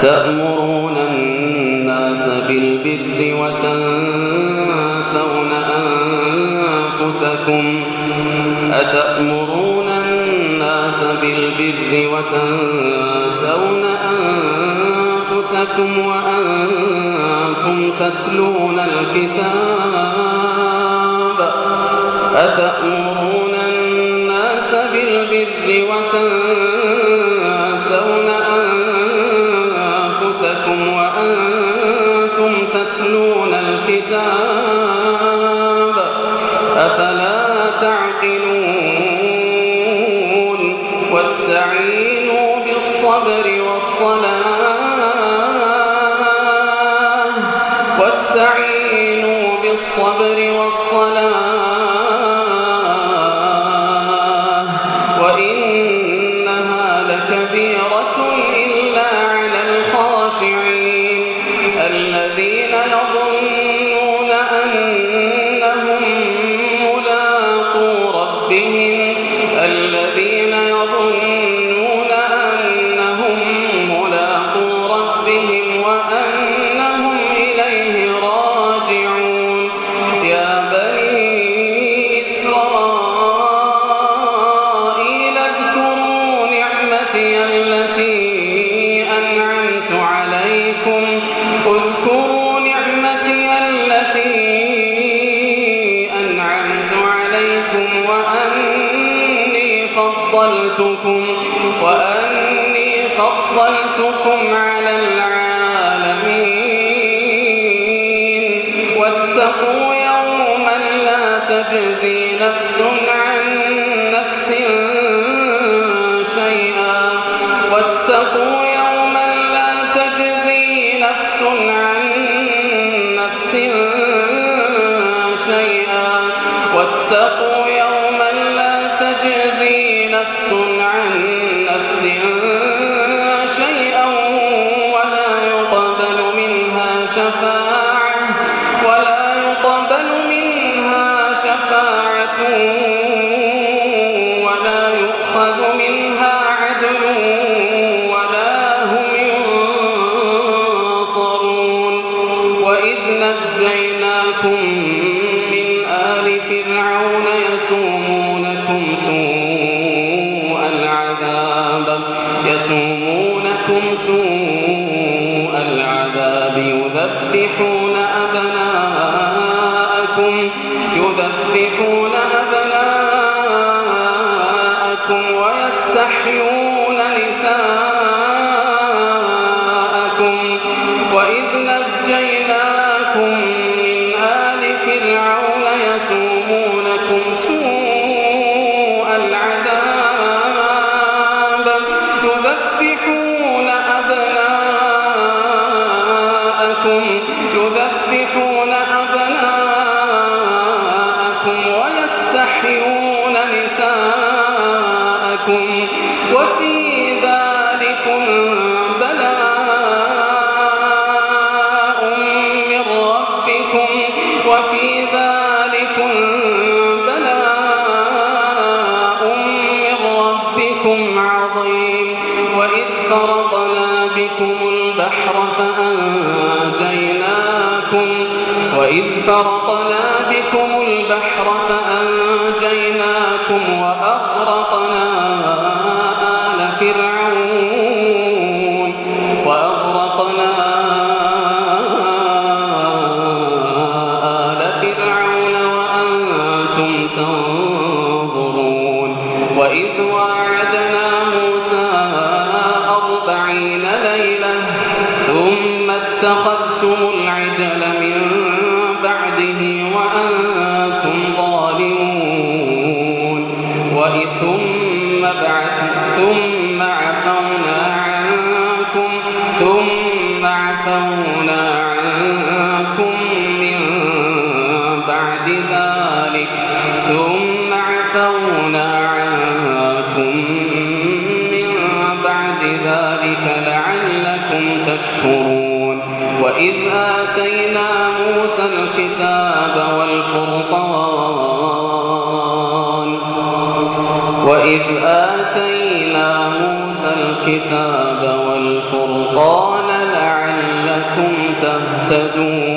أتأمرون الناس بالبر وتنسون أنفسكم؟ أتأمرون الناس بالبر وتنسون أنفسكم وأنتم تتلون الكتاب؟ أتأمرون الناس بالبر وتنسون واستعينوا بالصبر والصلاة. واستعينوا بالصبر والصلاة. وإنها لكبيرة إلا على الخاشعين الذين يظنون أنهم ملاقو ربهم. الذين يظنون فضلتكم على العالمين. واتقوا يوما لا تجزي نفس عن نفس شيئا. واتقوا يوما لا تجزي نفس عن نفس شيئا. واتقوا يوما لا تجزي نفس عن شفاعة ولا يقبل منها شفاعة ولا يؤخذ منها عدل ولا هم ينصرون. وإذ نجيناكم من آل فرعون يسومونكم سوء العذاب يسومونكم سوء يذبحون أبناءكم يذبحون أبناءكم ويستحيون نساءكم. وإذ فرقنا بكم البحر فأنجيناكم وإذ فرقنا بكم البحر فأنجيناكم وأغرقنا ثم اتخذتم العجل من بعده وأنتم ظالمون ثم بعث ثم عفونا عنكم ثم عفونا عنكم من بعد ذلك ثم عفونا عنكم من بعد ذلك لعلكم تشكرون. وإذ آتينا موسى الكتاب والفرقان وإذ آتينا موسى الكتاب والفرقان لعلكم تهتدون